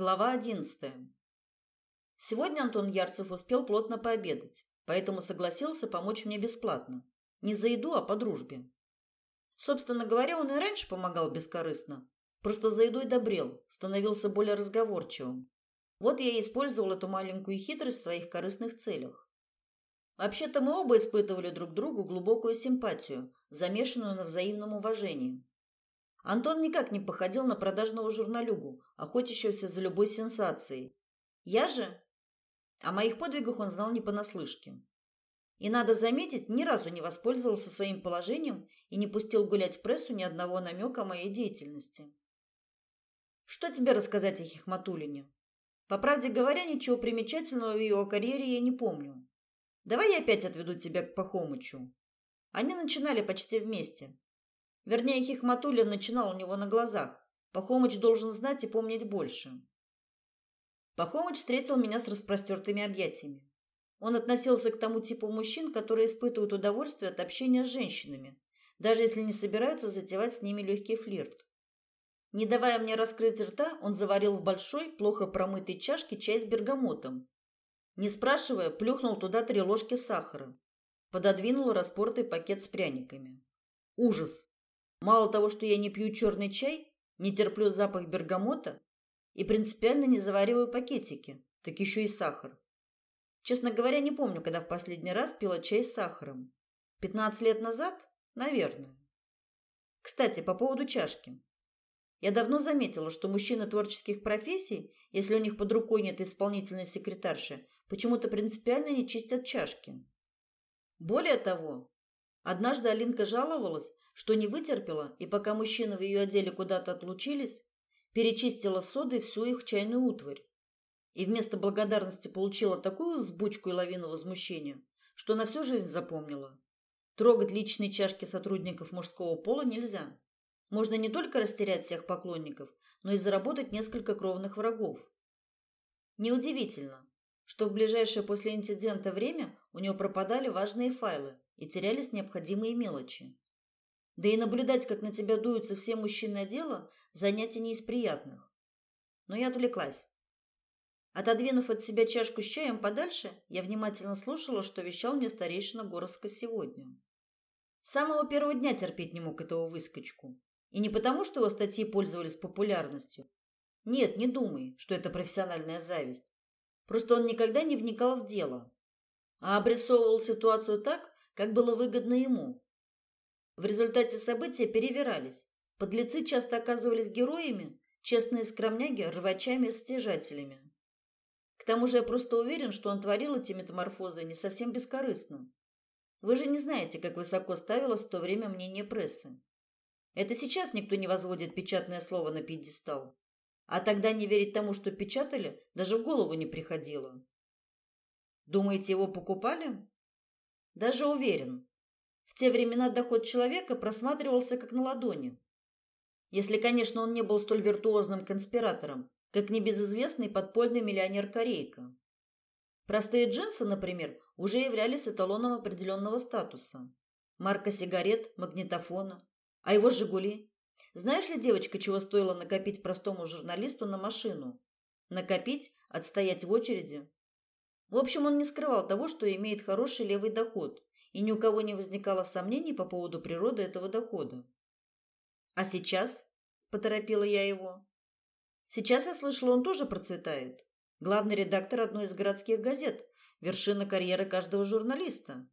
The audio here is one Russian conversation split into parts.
Глава одиннадцатая. Сегодня Антон Ярцев успел плотно пообедать, поэтому согласился помочь мне бесплатно. Не за еду, а по дружбе. Собственно говоря, он и раньше помогал бескорыстно. Просто за едой добрел, становился более разговорчивым. Вот я и использовал эту маленькую хитрость в своих корыстных целях. Вообще-то мы оба испытывали друг другу глубокую симпатию, замешанную на взаимном уважении. Антон никак не походил на продажного журналюгу, охотящегося за любой сенсацией. Я же... О моих подвигах он знал не понаслышке. И, надо заметить, ни разу не воспользовался своим положением и не пустил гулять в прессу ни одного намека о моей деятельности. Что тебе рассказать о Хихматулине? По правде говоря, ничего примечательного в ее карьере я не помню. Давай я опять отведу тебя к Пахомычу. Они начинали почти вместе, Вернее, Хихматуллин начинал у него на глазах. Пахомыч должен знать и помнить больше. Пахомыч встретил меня с распростертыми объятиями. Он относился к тому типу мужчин, которые испытывают удовольствие от общения с женщинами, даже если не собираются затевать с ними легкий флирт. Не давая мне раскрыть рта, он заварил в большой, плохо промытой чашке чай с бергамотом. Не спрашивая, плюхнул туда три ложки сахара. Пододвинул распортый пакет с пряниками. Ужас! Мало того, что я не пью черный чай, не терплю запах бергамота и принципиально не завариваю пакетики, так еще и сахар. Честно говоря, не помню, когда в последний раз пила чай с сахаром. Пятнадцать лет назад? Наверное. Кстати, по поводу чашки. Я давно заметила, что мужчины творческих профессий, если у них под рукой нет исполнительной секретарши, почему-то принципиально не чистят чашки. Более того, однажды Алинка жаловалась, что не вытерпела, и пока мужчины в ее отделе куда-то отлучились, перечистила содой всю их чайную утварь. И вместо благодарности получила такую взбучку и лавину возмущения, что на всю жизнь запомнила. Трогать личные чашки сотрудников мужского пола нельзя. Можно не только растерять всех поклонников, но и заработать несколько кровных врагов. Неудивительно, что в ближайшее после инцидента время у него пропадали важные файлы и терялись необходимые мелочи. Да и наблюдать, как на тебя дуются все мужчины отдела, занятие не из приятных. Но я отвлеклась. Отодвинув от себя чашку с чаем подальше, я внимательно слушала, что вещал мне старейшина Горовска сегодня. С самого первого дня терпеть не мог этого выскочку. И не потому, что его статьи пользовались популярностью. Нет, не думай, что это профессиональная зависть. Просто он никогда не вникал в дело, а обрисовывал ситуацию так, как было выгодно ему, в результате события перевирались. Подлецы часто оказывались героями, честные скромняги – рвачами и стяжателями. К тому же я просто уверен, что он творил эти метаморфозы не совсем бескорыстно. Вы же не знаете, как высоко ставилось в то время мнение прессы. Это сейчас никто не возводит печатное слово на пьедестал. А тогда не верить тому, что печатали, даже в голову не приходило. Думаете, его покупали? Даже уверен. В те времена доход человека просматривался как на ладони. Если, конечно, он не был столь виртуозным конспиратором, как небезызвестный подпольный миллионер Корейка. Простые джинсы, например, уже являлись эталоном определенного статуса. Марка сигарет, магнитофона. А его «Жигули»? Знаешь ли, девочка, чего стоило накопить простому журналисту на машину? Накопить, отстоять в очереди? В общем, он не скрывал того, что имеет хороший левый доход, и ни у кого не возникало сомнений по поводу природы этого дохода. А сейчас, поторопила я его. Сейчас я слышала, он тоже процветает. Главный редактор одной из городских газет, вершина карьеры каждого журналиста.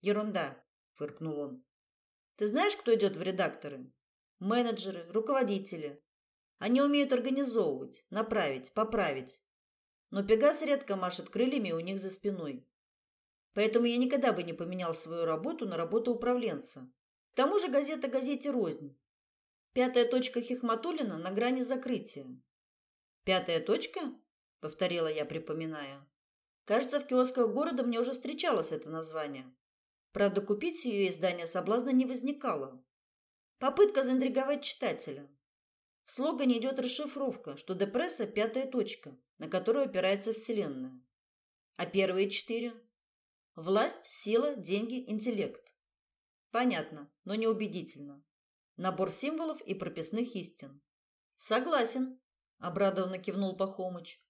Ерунда, фыркнул он. Ты знаешь, кто идет в редакторы? Менеджеры, руководители. Они умеют организовывать, направить, поправить. Но Пегас редко машет крыльями у них за спиной. Поэтому я никогда бы не поменял свою работу на работу управленца. К тому же газета газете рознь. Пятая точка Хихматулина на грани закрытия. Пятая точка? повторила я, припоминая. Кажется, в киосках города мне уже встречалось это название. Правда, купить ее издание соблазна не возникало. Попытка заинтриговать читателя. В слогане идет расшифровка, что депресса – пятая точка, на которую опирается Вселенная. А первые четыре Власть, сила, деньги, интеллект. Понятно, но неубедительно. Набор символов и прописных истин. Согласен, обрадованно кивнул Пахомыч.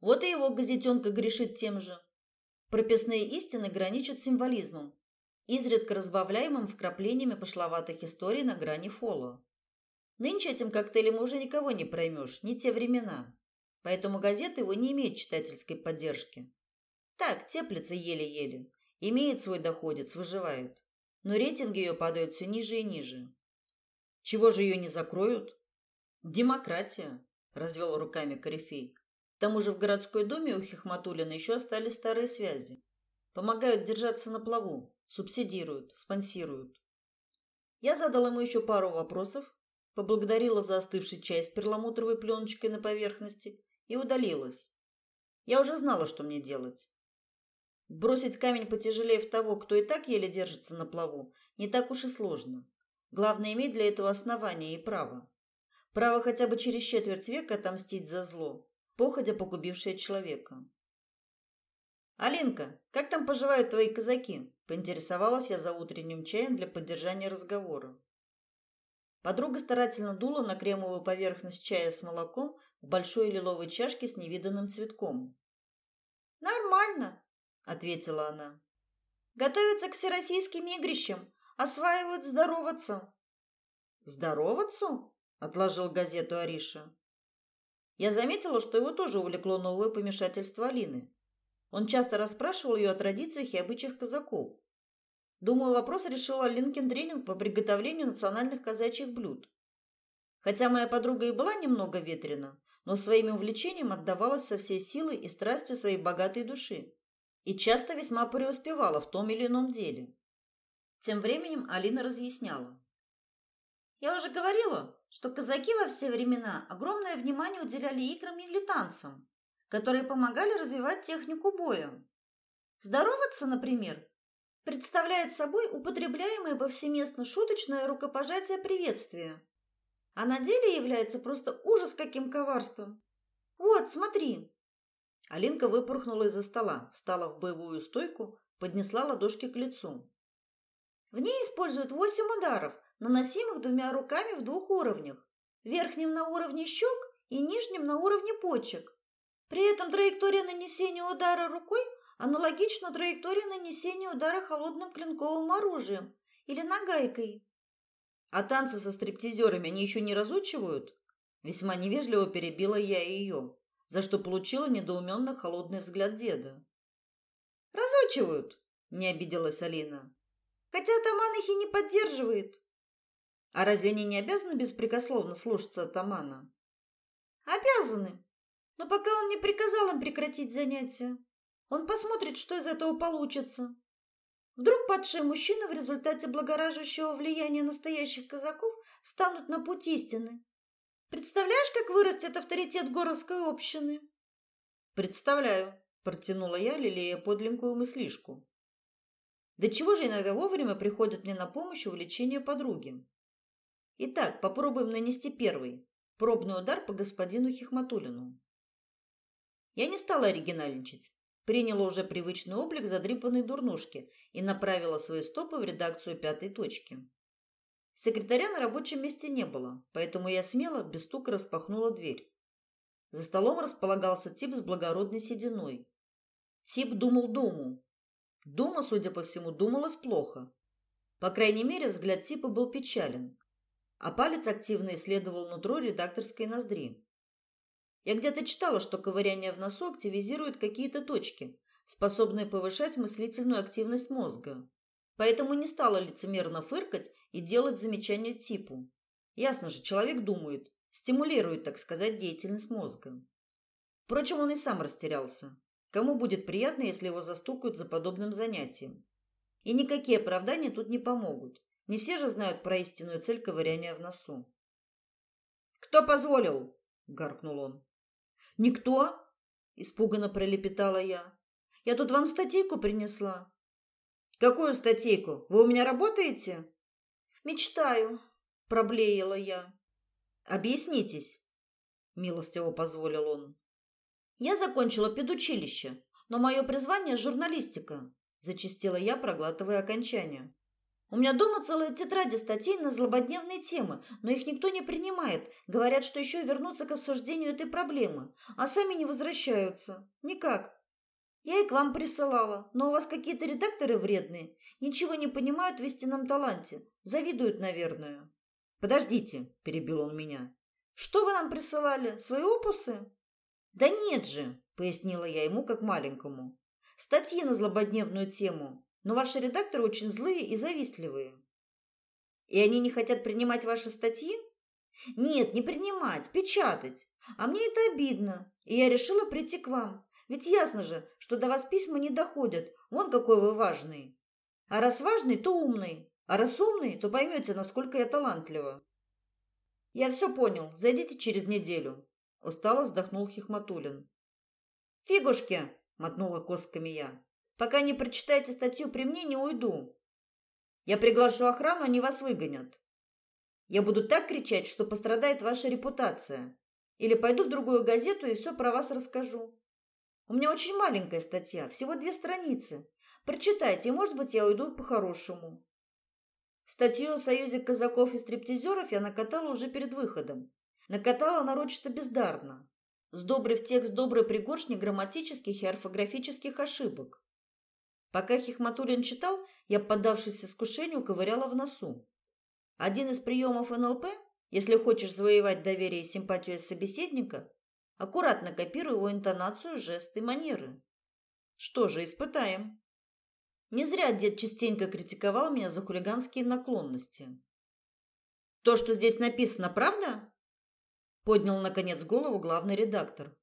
Вот и его газетенка грешит тем же. Прописные истины граничат символизмом, изредка разбавляемым вкраплениями пошловатых историй на грани фола. Нынче этим коктейлем уже никого не проймешь, не те времена. Поэтому газеты его не имеют читательской поддержки. Так, теплится еле-еле. Имеет свой доходец, выживает. Но рейтинги ее падают все ниже и ниже. Чего же ее не закроют? Демократия, развел руками Корифей. К тому же в городской думе у Хихматулина еще остались старые связи. Помогают держаться на плаву, субсидируют, спонсируют. Я задал ему еще пару вопросов, поблагодарила за остывший чай с перламутровой пленочкой на поверхности и удалилась. Я уже знала, что мне делать. Бросить камень потяжелее в того, кто и так еле держится на плаву, не так уж и сложно. Главное иметь для этого основание и право. Право хотя бы через четверть века отомстить за зло, походя погубившее человека. Алинка, как там поживают твои казаки? поинтересовалась я за утренним чаем для поддержания разговора. Подруга старательно дула на кремовую поверхность чая с молоком в большой лиловой чашке с невиданным цветком. Нормально, ответила она. Готовятся к всероссийским игрищам, осваивают здороваться. Здороваться? отложил газету Ариша. Я заметила, что его тоже увлекло новое помешательство Алины. Он часто расспрашивал ее о традициях и обычаях казаков. Думаю, вопрос решил Алинкин тренинг по приготовлению национальных казачьих блюд. Хотя моя подруга и была немного ветрена, но своими увлечением отдавалась со всей силой и страстью своей богатой души и часто весьма преуспевала в том или ином деле. Тем временем Алина разъясняла. Я уже говорила, что казаки во все времена огромное внимание уделяли играм или танцам, которые помогали развивать технику боя. Здороваться, например, представляет собой употребляемое повсеместно шуточное рукопожатие приветствия, а на деле является просто ужас каким коварством. Вот, смотри. Алинка выпорхнула из-за стола, встала в боевую стойку, поднесла ладошки к лицу. В ней используют восемь ударов, наносимых двумя руками в двух уровнях: верхним на уровне щек и нижним на уровне почек. При этом траектория нанесения удара рукой аналогична траектории нанесения удара холодным клинковым оружием или нагайкой. А танцы со стриптизерами они еще не разучивают? Весьма невежливо перебила я ее, за что получила недоуменно холодный взгляд деда. Разучивают, не обиделась Алина. Хотя атаман их и не поддерживает. А разве они не обязаны беспрекословно слушаться атамана? Обязаны. Но пока он не приказал им прекратить занятия, он посмотрит, что из этого получится. Вдруг падшие мужчины в результате благораживающего влияния настоящих казаков встанут на путь истины. Представляешь, как вырастет авторитет горовской общины? Представляю, протянула я, лелея подлинную мыслишку. Да чего же иногда вовремя приходят мне на помощь увлечения подруги? Итак, попробуем нанести первый, пробный удар по господину Хихматулину. Я не стала оригинальничать. Приняла уже привычный облик задрипанной дурнушки и направила свои стопы в редакцию пятой точки. Секретаря на рабочем месте не было, поэтому я смело, без стука распахнула дверь. За столом располагался тип с благородной сединой. Тип думал думу. Дума, судя по всему, думалась плохо. По крайней мере, взгляд типа был печален, а палец активно исследовал нутро редакторской ноздри. Я где-то читала, что ковыряние в носу активизирует какие-то точки, способные повышать мыслительную активность мозга. Поэтому не стала лицемерно фыркать и делать замечания типу. Ясно же, человек думает, стимулирует, так сказать, деятельность мозга. Впрочем, он и сам растерялся. Кому будет приятно, если его застукают за подобным занятием? И никакие оправдания тут не помогут. Не все же знают про истинную цель ковыряния в носу. «Кто позволил?» – гаркнул он. «Никто?» – испуганно пролепетала я. «Я тут вам статейку принесла». «Какую статейку? Вы у меня работаете?» «Мечтаю», – проблеяла я. «Объяснитесь», – милостиво позволил он. «Я закончила педучилище, но мое призвание – журналистика», – зачастила я, проглатывая окончание. У меня дома целая тетрадь статей на злободневные темы, но их никто не принимает. Говорят, что еще вернутся к обсуждению этой проблемы, а сами не возвращаются. Никак. Я и к вам присылала, но у вас какие-то редакторы вредные. Ничего не понимают в истинном таланте. Завидуют, наверное. Подождите, перебил он меня. Что вы нам присылали? Свои опусы? Да нет же, пояснила я ему как маленькому. Статьи на злободневную тему, но ваши редакторы очень злые и завистливые. И они не хотят принимать ваши статьи? Нет, не принимать, печатать. А мне это обидно, и я решила прийти к вам. Ведь ясно же, что до вас письма не доходят. Вон какой вы важный. А раз важный, то умный. А раз умный, то поймете, насколько я талантлива. Я все понял. Зайдите через неделю. Устало вздохнул Хихматулин. Фигушки, мотнула косками я. Пока не прочитаете статью при мне, не уйду. Я приглашу охрану, они вас выгонят. Я буду так кричать, что пострадает ваша репутация. Или пойду в другую газету и все про вас расскажу. У меня очень маленькая статья, всего две страницы. Прочитайте, может быть, я уйду по-хорошему. Статью о союзе казаков и стриптизеров я накатала уже перед выходом. Накатала нарочито бездарно, сдобрив текст доброй пригоршни грамматических и орфографических ошибок. Пока Хихматулин читал, я, поддавшись искушению, ковыряла в носу. Один из приемов НЛП, если хочешь завоевать доверие и симпатию собеседника, аккуратно копируй его интонацию, жесты, манеры. Что же, испытаем. Не зря дед частенько критиковал меня за хулиганские наклонности. То, что здесь написано, правда? Поднял наконец голову главный редактор.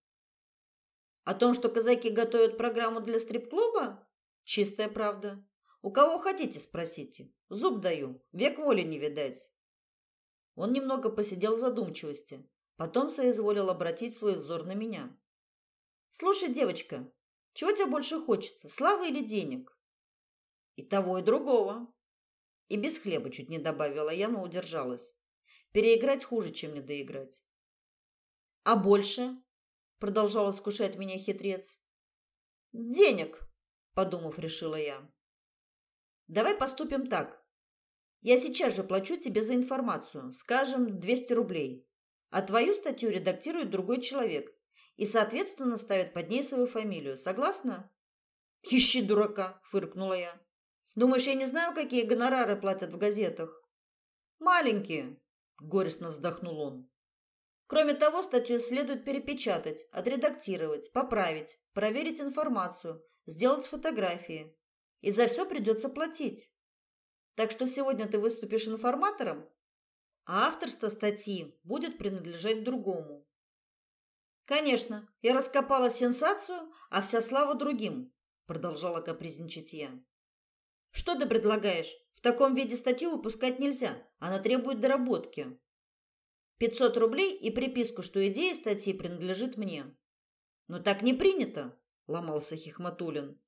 О том, что казаки готовят программу для стрип-клуба? Чистая правда. У кого хотите, спросите. Зуб даю, век воли не видать. Он немного посидел в задумчивости, потом соизволил обратить свой взор на меня. Слушай, девочка, чего тебе больше хочется, славы или денег? И того, и другого. И без хлеба чуть не добавила я, но удержалась. Переиграть хуже, чем не доиграть. А больше? Продолжал искушать меня хитрец. Денег, подумав, решила я. Давай поступим так. Я сейчас же плачу тебе за информацию, скажем, 200 рублей. А твою статью редактирует другой человек и, соответственно, ставит под ней свою фамилию. Согласна? Ищи дурака, фыркнула я. Думаешь, я не знаю, какие гонорары платят в газетах? Маленькие, горестно вздохнул он. Кроме того, статью следует перепечатать, отредактировать, поправить, проверить информацию, сделать фотографии. И за все придется платить. Так что сегодня ты выступишь информатором, а авторство статьи будет принадлежать другому. Конечно, я раскопала сенсацию, а вся слава другим, продолжала капризничать я. Что ты предлагаешь? В таком виде статью выпускать нельзя, она требует доработки. 500 рублей и приписку, что идея статьи принадлежит мне. Но так не принято ломался Хихматулин.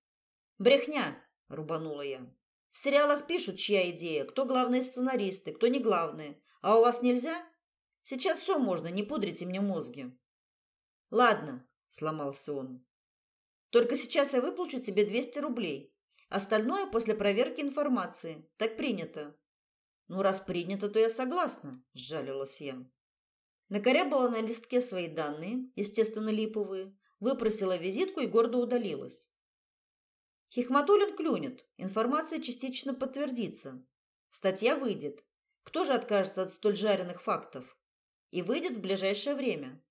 Брехня, рубанула я. В сериалах пишут, чья идея, кто главные сценаристы, кто не главные. А у вас нельзя? Сейчас все можно, не пудрите мне мозги. Ладно, сломался он. Только сейчас я выплачу тебе 200 рублей. Остальное после проверки информации. Так принято. Ну, раз принято, то я согласна, сжалилась я. Накорябала на листке свои данные, естественно, липовые, выпросила визитку и гордо удалилась. Хихматулин клюнет, информация частично подтвердится. Статья выйдет. Кто же откажется от столь жареных фактов? И выйдет в ближайшее время.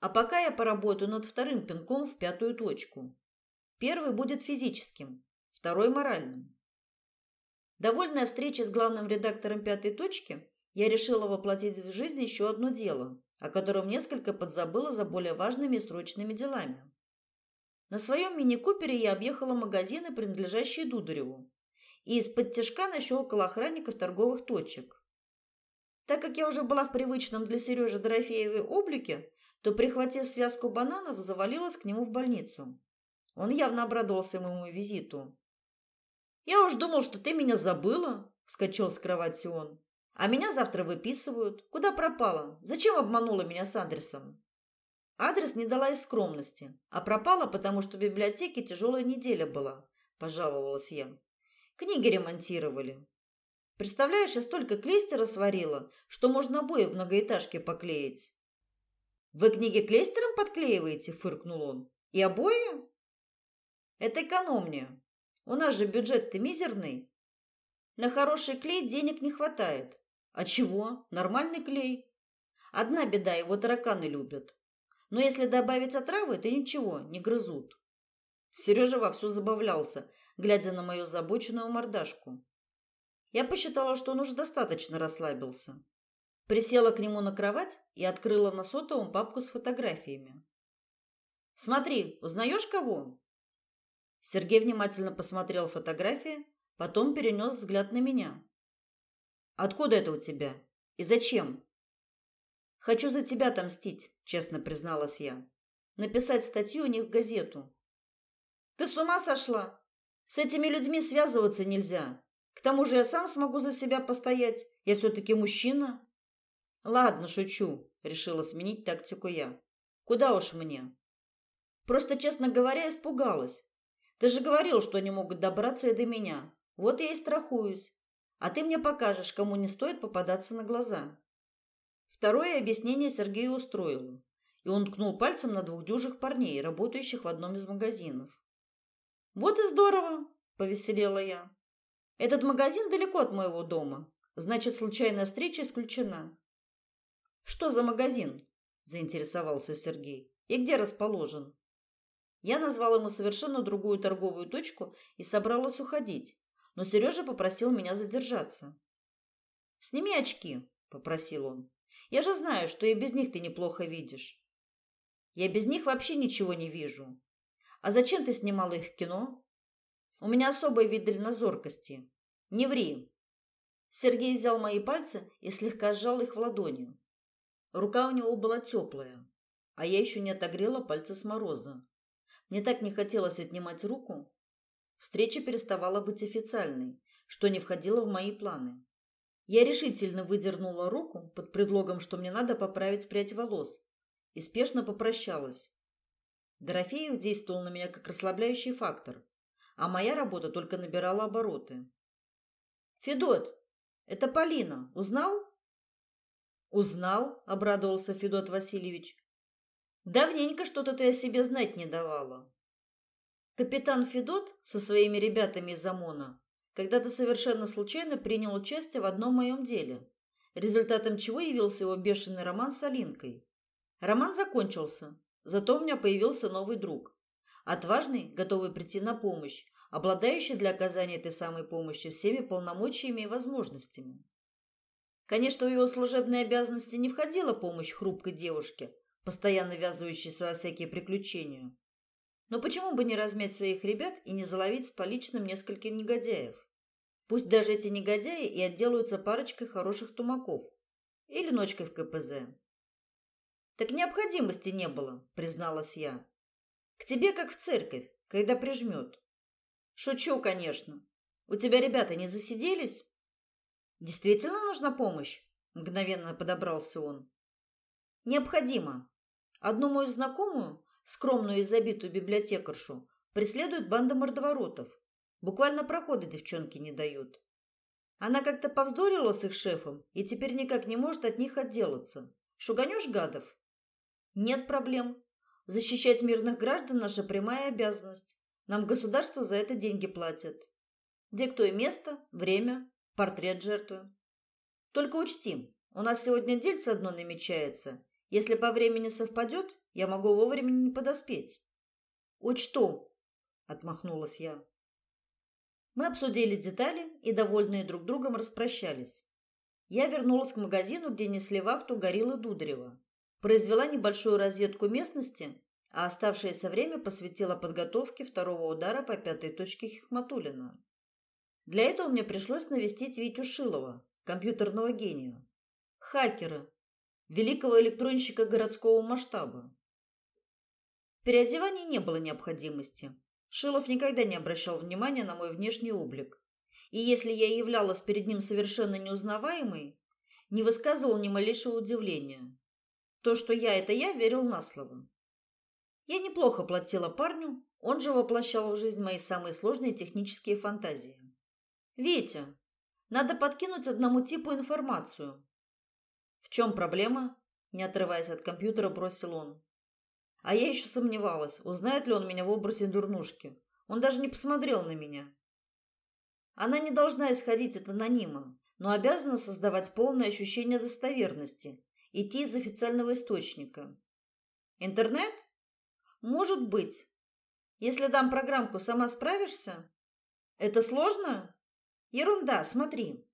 А пока я поработаю над вторым пинком в пятую точку. Первый будет физическим, второй моральным. Довольная встречей с главным редактором пятой точки, я решила воплотить в жизнь еще одно дело, о котором несколько подзабыла за более важными и срочными делами. На своем мини-купере я объехала магазины, принадлежащие Дудареву, и из-под тяжка нащелкала охранников торговых точек. Так как я уже была в привычном для Сережи Дорофеевой облике, то, прихватив связку бананов, завалилась к нему в больницу. Он явно обрадовался моему визиту. «Я уж думал, что ты меня забыла», – вскочил с кровати он. А меня завтра выписывают. Куда пропала? Зачем обманула меня с адресом? Адрес не дала из скромности, а пропала, потому что в библиотеке тяжелая неделя была, пожаловалась я. Книги ремонтировали. Представляешь, я столько клейстера сварила, что можно обои в многоэтажке поклеить. Вы книги клейстером подклеиваете, фыркнул он. И обои? Это экономнее. У нас же бюджет-то мизерный. На хороший клей денег не хватает. А чего? Нормальный клей. Одна беда, его тараканы любят. Но если добавить отравы, то ничего, не грызут. Сережа вовсю забавлялся, глядя на мою забоченную мордашку. Я посчитала, что он уже достаточно расслабился. Присела к нему на кровать и открыла на сотовом папку с фотографиями. «Смотри, узнаешь кого?» Сергей внимательно посмотрел фотографии, потом перенес взгляд на меня. «Откуда это у тебя? И зачем?» «Хочу за тебя отомстить», — честно призналась я. «Написать статью у них в газету». «Ты с ума сошла? С этими людьми связываться нельзя. К тому же я сам смогу за себя постоять. Я все-таки мужчина. Ладно, шучу, решила сменить тактику я. Куда уж мне? Просто, честно говоря, испугалась. Ты же говорил, что они могут добраться и до меня. Вот я и страхуюсь. А ты мне покажешь, кому не стоит попадаться на глаза. Второе объяснение Сергею устроило, и он ткнул пальцем на двух дюжих парней, работающих в одном из магазинов. Вот и здорово, повеселела я. Этот магазин далеко от моего дома. Значит, случайная встреча исключена. Что за магазин? заинтересовался Сергей. И где расположен? Я назвал ему совершенно другую торговую точку и собралась уходить, но Сережа попросил меня задержаться. "Сними очки", попросил он. "Я же знаю, что и без них ты неплохо видишь". "Я без них вообще ничего не вижу. А зачем ты снимала их в кино?" У меня особый вид дальнозоркости. Не ври. Сергей взял мои пальцы и слегка сжал их в ладони. Рука у него была теплая, а я еще не отогрела пальцы с мороза. Мне так не хотелось отнимать руку. Встреча переставала быть официальной, что не входило в мои планы. Я решительно выдернула руку под предлогом, что мне надо поправить прядь волос, и спешно попрощалась. Дорофеев действовал на меня как расслабляющий фактор, а моя работа только набирала обороты. Федот, это Полина. Узнал? Узнал, обрадовался Федот Васильевич. Давненько что-то ты о себе знать не давала. Капитан Федот со своими ребятами из ОМОНа когда-то совершенно случайно принял участие в одном моем деле, результатом чего явился его бешеный роман с Алинкой. Роман закончился, зато у меня появился новый друг. Отважный, готовый прийти на помощь, обладающий для оказания этой самой помощи всеми полномочиями и возможностями. Конечно, в его служебные обязанности не входила помощь хрупкой девушке, постоянно ввязывающейся во всякие приключения. Но почему бы не размять своих ребят и не заловить с поличным нескольких негодяев? Пусть даже эти негодяи и отделаются парочкой хороших тумаков или ночкой в КПЗ. Так необходимости не было, призналась я. К тебе как в церковь, когда прижмет. Шучу, конечно. У тебя ребята не засиделись? Действительно нужна помощь? Мгновенно подобрался он. Необходимо. Одну мою знакомую, скромную и забитую библиотекаршу, преследует банда мордоворотов. Буквально прохода девчонки не дают. Она как-то повздорила с их шефом и теперь никак не может от них отделаться. Шуганешь гадов? Нет проблем. Защищать мирных граждан наша прямая обязанность. Нам государство за это деньги платит. Диктуй место, время, портрет жертвы. Только учти, у нас сегодня дельце одно намечается. Если по времени совпадет, я могу вовремя не подоспеть. Учту, отмахнулась я. Мы обсудили детали и довольные друг другом распрощались. Я вернулась к магазину, где несли вахту Гориллы Дударева. Произвела небольшую разведку местности, а оставшееся время посвятила подготовке второго удара по пятой точке Хихматулина. Для этого мне пришлось навестить Витю Шилова, компьютерного гения, хакера, великого электронщика городского масштаба. В переодевании не было необходимости. Шилов никогда не обращал внимания на мой внешний облик. И если я являлась перед ним совершенно неузнаваемой, не высказывал ни малейшего удивления. То, что я это я, верил на слово. Я неплохо платила парню, он же воплощал в жизнь мои самые сложные технические фантазии. Ветя, Надо подкинуть одному типу информацию. В чем проблема? Не отрываясь от компьютера, бросил он. А я еще сомневалась, узнает ли он меня в образе дурнушки. Он даже не посмотрел на меня. Она не должна исходить от анонима, но обязана создавать полное ощущение достоверности, идти из официального источника. Интернет? Может быть. Если дам программку, сама справишься? Это сложно? Ерунда, смотри.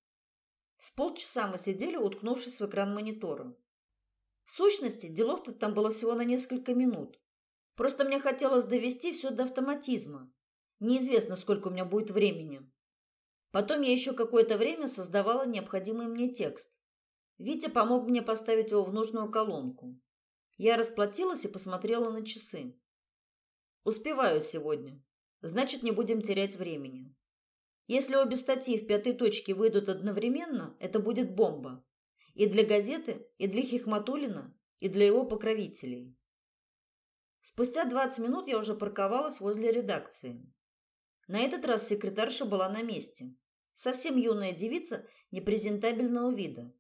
С полчаса мы сидели, уткнувшись в экран монитора. В сущности, делов-то там было всего на несколько минут. Просто мне хотелось довести все до автоматизма. Неизвестно, сколько у меня будет времени. Потом я еще какое-то время создавала необходимый мне текст. Витя помог мне поставить его в нужную колонку. Я расплатилась и посмотрела на часы. Успеваю сегодня. Значит, не будем терять времени. Если обе статьи в пятой точке выйдут одновременно, это будет бомба. И для газеты, и для Хихматулина, и для его покровителей. Спустя 20 минут я уже парковалась возле редакции. На этот раз секретарша была на месте. Совсем юная девица непрезентабельного вида.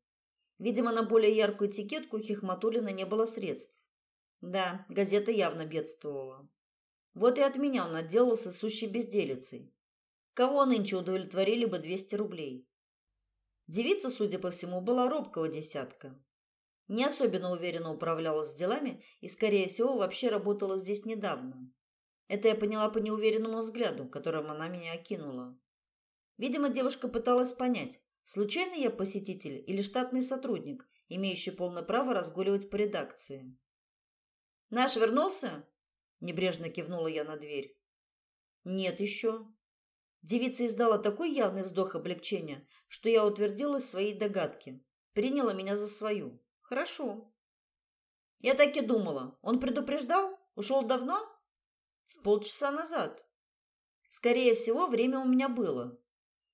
Видимо, на более яркую этикетку у Хихматулина не было средств. Да, газета явно бедствовала. Вот и от меня он отделался сущей безделицей. Кого нынче удовлетворили бы 200 рублей? Девица, судя по всему, была робкого десятка. Не особенно уверенно управлялась делами и, скорее всего, вообще работала здесь недавно. Это я поняла по неуверенному взгляду, которым она меня окинула. Видимо, девушка пыталась понять, случайный я посетитель или штатный сотрудник, имеющий полное право разгуливать по редакции. «Наш вернулся?» – небрежно кивнула я на дверь. «Нет еще», Девица издала такой явный вздох облегчения, что я утвердилась в своей догадке. Приняла меня за свою. Хорошо. Я так и думала. Он предупреждал? Ушел давно? С полчаса назад. Скорее всего, время у меня было.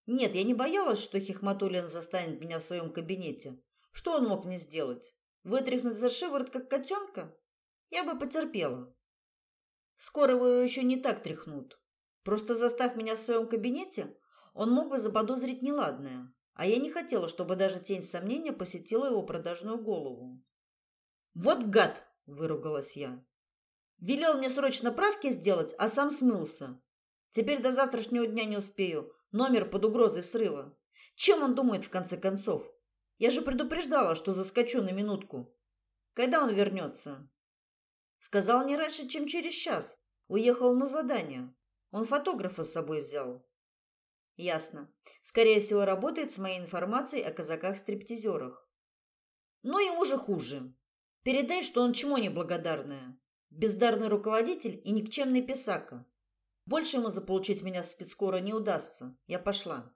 Нет, я не боялась, что Хихматулин застанет меня в своем кабинете. Что он мог мне сделать? Вытряхнуть за шиворот, как котенка? Я бы потерпела. Скоро его еще не так тряхнут. Просто заставь меня в своем кабинете, он мог бы заподозрить неладное, а я не хотела, чтобы даже тень сомнения посетила его продажную голову. Вот гад, выругалась я. Велел мне срочно правки сделать, а сам смылся. Теперь до завтрашнего дня не успею. Номер под угрозой срыва. Чем он думает в конце концов? Я же предупреждала, что заскочу на минутку. Когда он вернется? Сказал не раньше, чем через час. Уехал на задание. Он фотографа с собой взял. Ясно. Скорее всего, работает с моей информацией о казаках-стриптизерах. Но ему же хуже. Передай, что он чмо неблагодарное. Бездарный руководитель и никчемный писака. Больше ему заполучить меня спецкора не удастся. Я пошла.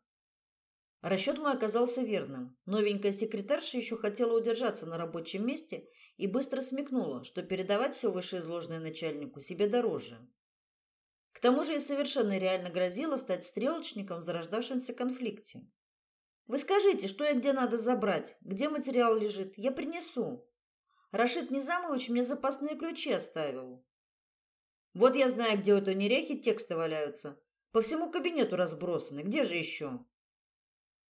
Расчет мой оказался верным. Новенькая секретарша еще хотела удержаться на рабочем месте и быстро смекнула, что передавать все вышеизложенное начальнику себе дороже. К тому же и совершенно реально грозило стать стрелочником в зарождавшемся конфликте. Вы скажите, что и где надо забрать, где материал лежит, я принесу. Рашид Низамович мне запасные ключи оставил. Вот я знаю, где у этой нерехи тексты валяются. По всему кабинету разбросаны. Где же еще?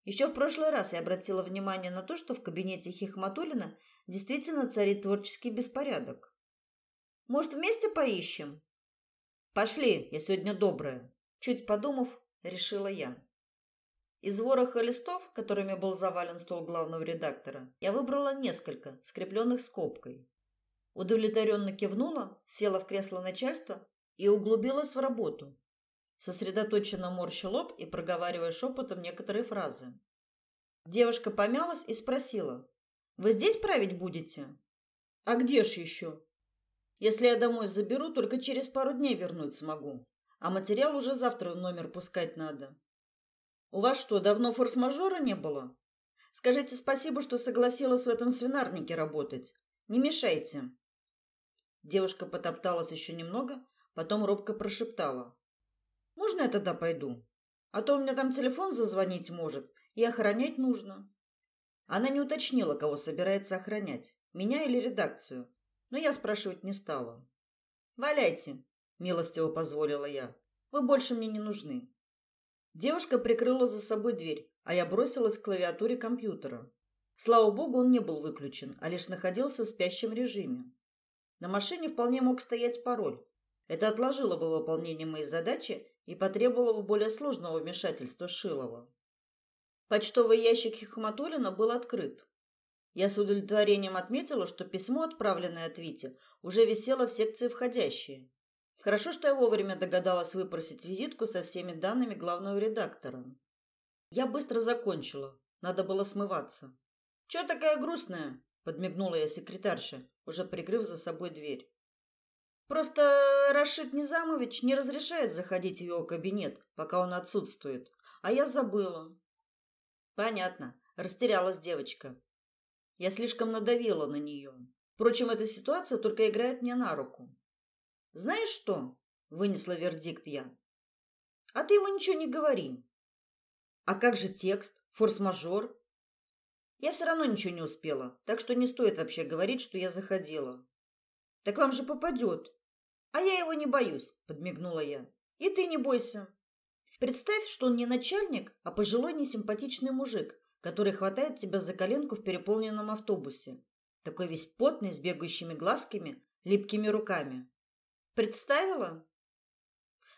Еще в прошлый раз я обратила внимание на то, что в кабинете Хихматулина действительно царит творческий беспорядок. Может, вместе поищем? Пошли, я сегодня добрая, чуть подумав, решила я. Из вороха листов, которыми был завален стол главного редактора, я выбрала несколько, скрепленных скобкой. Удовлетворенно кивнула, села в кресло начальства и углубилась в работу, сосредоточенно морща лоб и проговаривая шепотом некоторые фразы. Девушка помялась и спросила: "Вы здесь править будете?" "А где ж еще?» Если я домой заберу, только через пару дней вернуть смогу. А материал уже завтра в номер пускать надо. У вас что, давно форс-мажора не было? Скажите спасибо, что согласилась в этом свинарнике работать. Не мешайте. Девушка потопталась еще немного, потом робко прошептала: "Можно я тогда пойду? А то у меня там телефон зазвонить может, и охранять нужно". Она не уточнила, кого собирается охранять: меня или редакцию но я спрашивать не стала. «Валяйте», — милостиво позволила я. «Вы больше мне не нужны». Девушка прикрыла за собой дверь, а я бросилась к клавиатуре компьютера. Слава богу, он не был выключен, а лишь находился в спящем режиме. На машине вполне мог стоять пароль. Это отложило бы выполнение моей задачи и потребовало бы более сложного вмешательства Шилова. Почтовый ящик Хихматулина был открыт. Я с удовлетворением отметила, что письмо, отправленное от Вити, уже висело в секции входящие. Хорошо, что я вовремя догадалась выпросить визитку со всеми данными главного редактора. Я быстро закончила. Надо было смываться. «Чё такая грустная?» – подмигнула я секретарше, уже прикрыв за собой дверь. «Просто Рашид Низамович не разрешает заходить в его кабинет, пока он отсутствует, а я забыла». «Понятно», – растерялась девочка. Я слишком надавила на нее. Впрочем, эта ситуация только играет мне на руку. «Знаешь что?» – вынесла вердикт я. «А ты ему ничего не говори». «А как же текст? Форс-мажор?» Я все равно ничего не успела, так что не стоит вообще говорить, что я заходила. Так вам же попадет. А я его не боюсь, подмигнула я. И ты не бойся. Представь, что он не начальник, а пожилой несимпатичный мужик, который хватает тебя за коленку в переполненном автобусе. Такой весь потный, с бегающими глазками, липкими руками. Представила?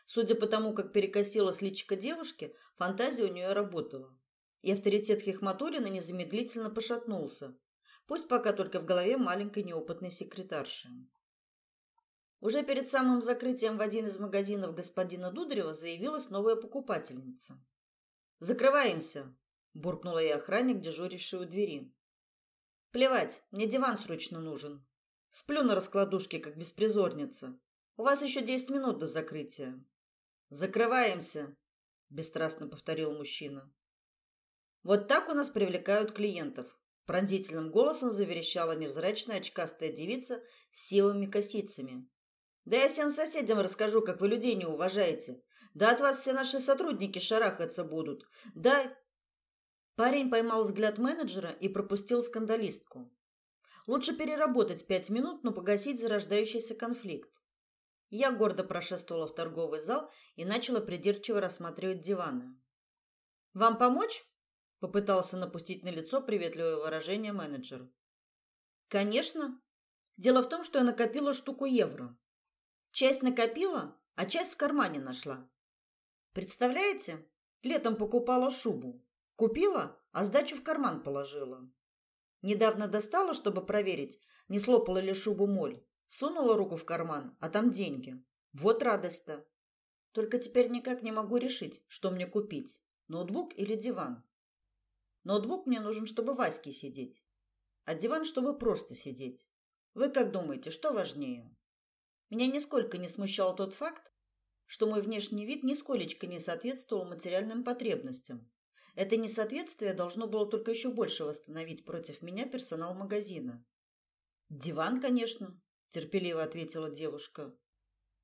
Судя по тому, как перекосилась личико девушки, фантазия у нее работала и авторитет Хихматулина незамедлительно пошатнулся, пусть пока только в голове маленькой неопытной секретарши. Уже перед самым закрытием в один из магазинов господина Дударева заявилась новая покупательница. «Закрываемся!» – буркнула я охранник, дежуривший у двери. «Плевать, мне диван срочно нужен. Сплю на раскладушке, как беспризорница. У вас еще десять минут до закрытия». «Закрываемся!» – бесстрастно повторил мужчина. Вот так у нас привлекают клиентов. Пронзительным голосом заверещала невзрачная очкастая девица с силыми косицами. Да я всем соседям расскажу, как вы людей не уважаете. Да от вас все наши сотрудники шарахаться будут. Да Парень поймал взгляд менеджера и пропустил скандалистку. Лучше переработать пять минут, но погасить зарождающийся конфликт. Я гордо прошествовала в торговый зал и начала придирчиво рассматривать диваны. Вам помочь? Попытался напустить на лицо приветливое выражение менеджер. Конечно. Дело в том, что я накопила штуку евро. Часть накопила, а часть в кармане нашла. Представляете? Летом покупала шубу. Купила, а сдачу в карман положила. Недавно достала, чтобы проверить, не слопала ли шубу моль. Сунула руку в карман, а там деньги. Вот радость-то. Только теперь никак не могу решить, что мне купить: ноутбук или диван. Ноутбук мне нужен, чтобы в сидеть, а диван, чтобы просто сидеть. Вы как думаете, что важнее? Меня нисколько не смущал тот факт, что мой внешний вид нисколечко не соответствовал материальным потребностям. Это несоответствие должно было только еще больше восстановить против меня персонал магазина. «Диван, конечно», – терпеливо ответила девушка.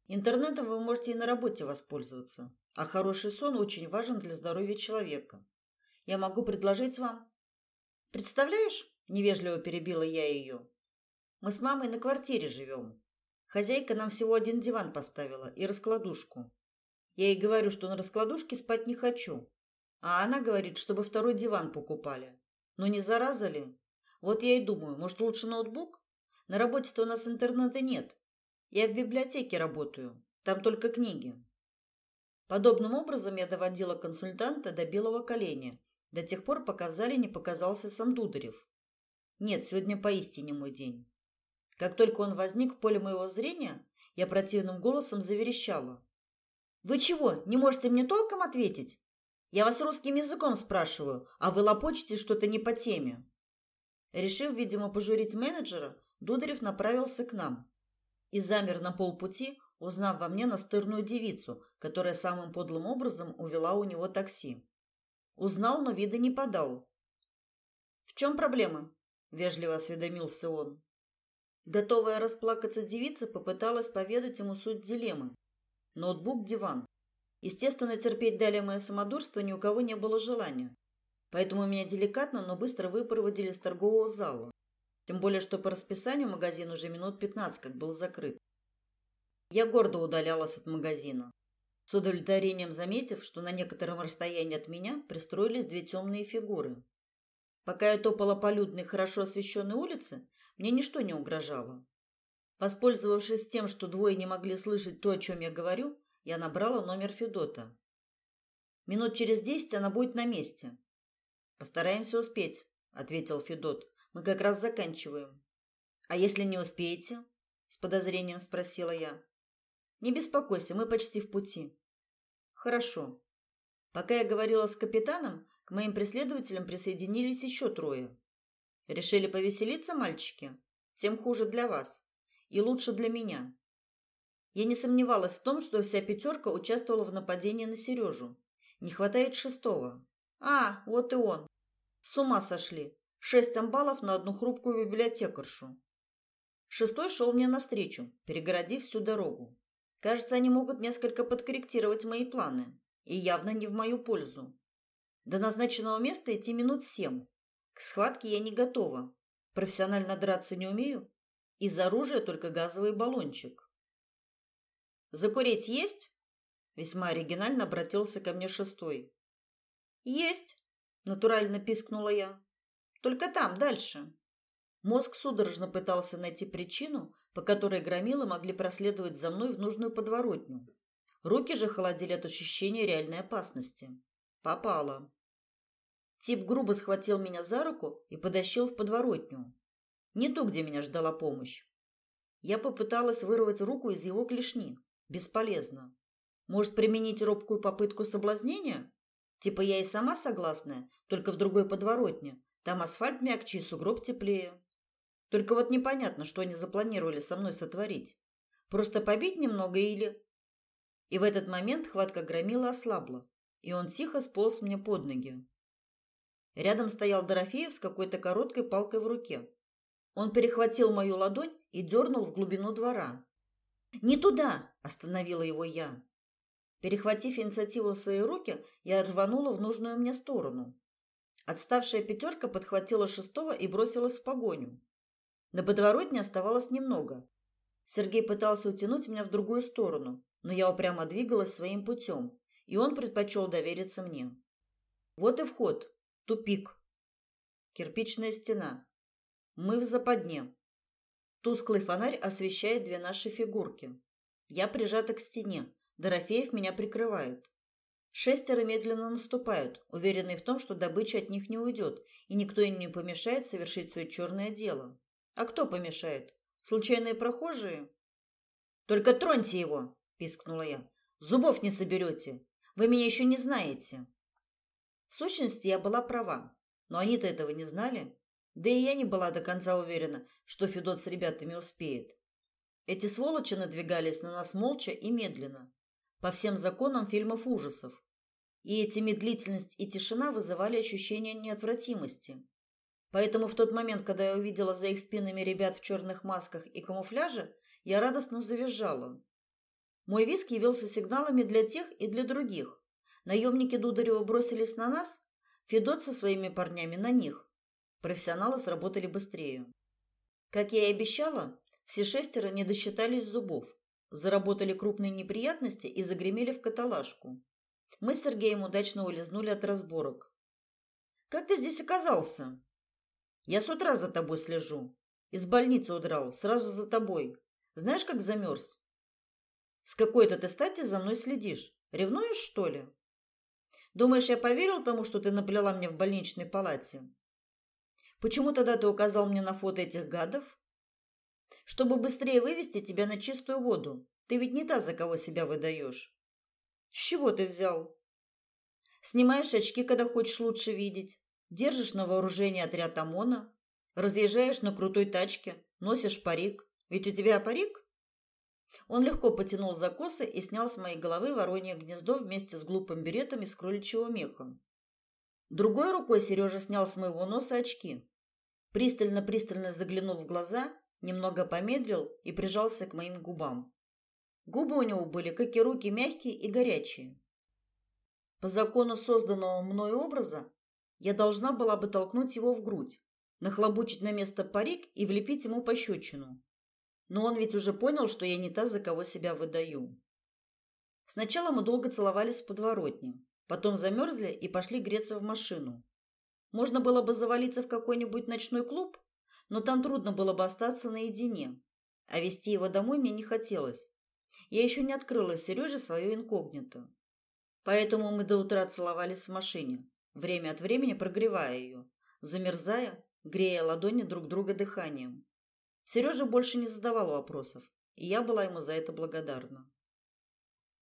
«Интернетом вы можете и на работе воспользоваться, а хороший сон очень важен для здоровья человека. Я могу предложить вам. Представляешь? Невежливо перебила я ее. Мы с мамой на квартире живем. Хозяйка нам всего один диван поставила и раскладушку. Я ей говорю, что на раскладушке спать не хочу. А она говорит, чтобы второй диван покупали. Но не зараза ли? Вот я и думаю, может, лучше ноутбук? На работе-то у нас интернета нет. Я в библиотеке работаю. Там только книги. Подобным образом я доводила консультанта до белого коленя до тех пор, пока в зале не показался сам Дударев. Нет, сегодня поистине мой день. Как только он возник в поле моего зрения, я противным голосом заверещала. «Вы чего, не можете мне толком ответить? Я вас русским языком спрашиваю, а вы лопочете что-то не по теме». Решив, видимо, пожурить менеджера, Дударев направился к нам и замер на полпути, узнав во мне настырную девицу, которая самым подлым образом увела у него такси. Узнал, но вида не подал. В чем проблема? вежливо осведомился он. Готовая расплакаться девица попыталась поведать ему суть дилеммы. Ноутбук, диван. Естественно, терпеть далее мое самодурство ни у кого не было желания. Поэтому меня деликатно, но быстро выпроводили из торгового зала. Тем более, что по расписанию магазин уже минут 15 как был закрыт. Я гордо удалялась от магазина. с удовлетворением заметив, что на некотором расстоянии от меня пристроились две темные фигуры. Пока я топала по людной, хорошо освещенной улице, мне ничто не угрожало. Воспользовавшись тем, что двое не могли слышать то, о чем я говорю, я набрала номер Федота. Минут через десять она будет на месте. Постараемся успеть, ответил Федот. Мы как раз заканчиваем. А если не успеете? с подозрением спросила я. Не беспокойся, мы почти в пути. Хорошо. Пока я говорила с капитаном, к моим преследователям присоединились еще трое. Решили повеселиться, мальчики? Тем хуже для вас и лучше для меня. Я не сомневалась в том, что вся пятерка участвовала в нападении на Сережу. Не хватает шестого. А, вот и он. С ума сошли. Шесть амбалов на одну хрупкую библиотекаршу. Шестой шел мне навстречу, перегородив всю дорогу. Кажется, они могут несколько подкорректировать мои планы, и явно не в мою пользу. До назначенного места идти минут семь. К схватке я не готова. Профессионально драться не умею, из оружия только газовый баллончик. Закурить есть? Весьма оригинально обратился ко мне шестой. Есть, натурально пискнула я. Только там, дальше. Мозг судорожно пытался найти причину, по которой громилы могли проследовать за мной в нужную подворотню. Руки же холодили от ощущения реальной опасности. Попало. Тип грубо схватил меня за руку и потащил в подворотню. Не ту, где меня ждала помощь. Я попыталась вырвать руку из его клешни. Бесполезно. Может, применить робкую попытку соблазнения? Типа я и сама согласная, только в другой подворотне. Там асфальт мягче и сугроб теплее. Только вот непонятно, что они запланировали со мной сотворить. Просто побить немного или... И в этот момент хватка громила ослабла, и он тихо сполз мне под ноги. Рядом стоял Дорофеев с какой-то короткой палкой в руке. Он перехватил мою ладонь и дернул в глубину двора. «Не туда!» – остановила его я. Перехватив инициативу в свои руки, я рванула в нужную мне сторону. Отставшая пятерка подхватила шестого и бросилась в погоню. На подворотне оставалось немного. Сергей пытался утянуть меня в другую сторону, но я упрямо двигалась своим путем, и он предпочел довериться мне. Вот и вход. Тупик. Кирпичная стена. Мы в западне. Тусклый фонарь освещает две наши фигурки. Я прижата к стене. Дорофеев меня прикрывает. Шестеро медленно наступают, уверенные в том, что добыча от них не уйдет, и никто им не помешает совершить свое черное дело. А кто помешает? Случайные прохожие? Только троньте его, пискнула я. Зубов не соберете. Вы меня еще не знаете. В сущности, я была права, но они-то этого не знали. Да и я не была до конца уверена, что Федот с ребятами успеет. Эти сволочи надвигались на нас молча и медленно, по всем законам фильмов ужасов. И эти медлительность и тишина вызывали ощущение неотвратимости. Поэтому в тот момент, когда я увидела за их спинами ребят в черных масках и камуфляже, я радостно завизжала. Мой визг явился сигналами для тех и для других. Наемники Дударева бросились на нас, Федот со своими парнями на них. Профессионалы сработали быстрее. Как я и обещала, все шестеро не досчитались зубов, заработали крупные неприятности и загремели в каталажку. Мы с Сергеем удачно улизнули от разборок. Как ты здесь оказался? Я с утра за тобой слежу. Из больницы удрал, сразу за тобой. Знаешь, как замерз? С какой-то ты стати за мной следишь? Ревнуешь, что ли? Думаешь, я поверил тому, что ты наплела мне в больничной палате? Почему тогда ты указал мне на фото этих гадов? Чтобы быстрее вывести тебя на чистую воду. Ты ведь не та, за кого себя выдаешь. С чего ты взял? Снимаешь очки, когда хочешь лучше видеть. Держишь на вооружении отряд ОМОНа. Разъезжаешь на крутой тачке. Носишь парик. Ведь у тебя парик? Он легко потянул за косы и снял с моей головы воронье гнездо вместе с глупым беретом из кроличьего меха. Другой рукой Сережа снял с моего носа очки. Пристально-пристально заглянул в глаза, немного помедлил и прижался к моим губам. Губы у него были, как и руки, мягкие и горячие. По закону созданного мной образа я должна была бы толкнуть его в грудь, нахлобучить на место парик и влепить ему пощечину. Но он ведь уже понял, что я не та, за кого себя выдаю. Сначала мы долго целовались в подворотне, потом замерзли и пошли греться в машину. Можно было бы завалиться в какой-нибудь ночной клуб, но там трудно было бы остаться наедине, а вести его домой мне не хотелось. Я еще не открыла Сереже свое инкогнито. Поэтому мы до утра целовались в машине, время от времени прогревая ее, замерзая, грея ладони друг друга дыханием. Сережа больше не задавал вопросов, и я была ему за это благодарна.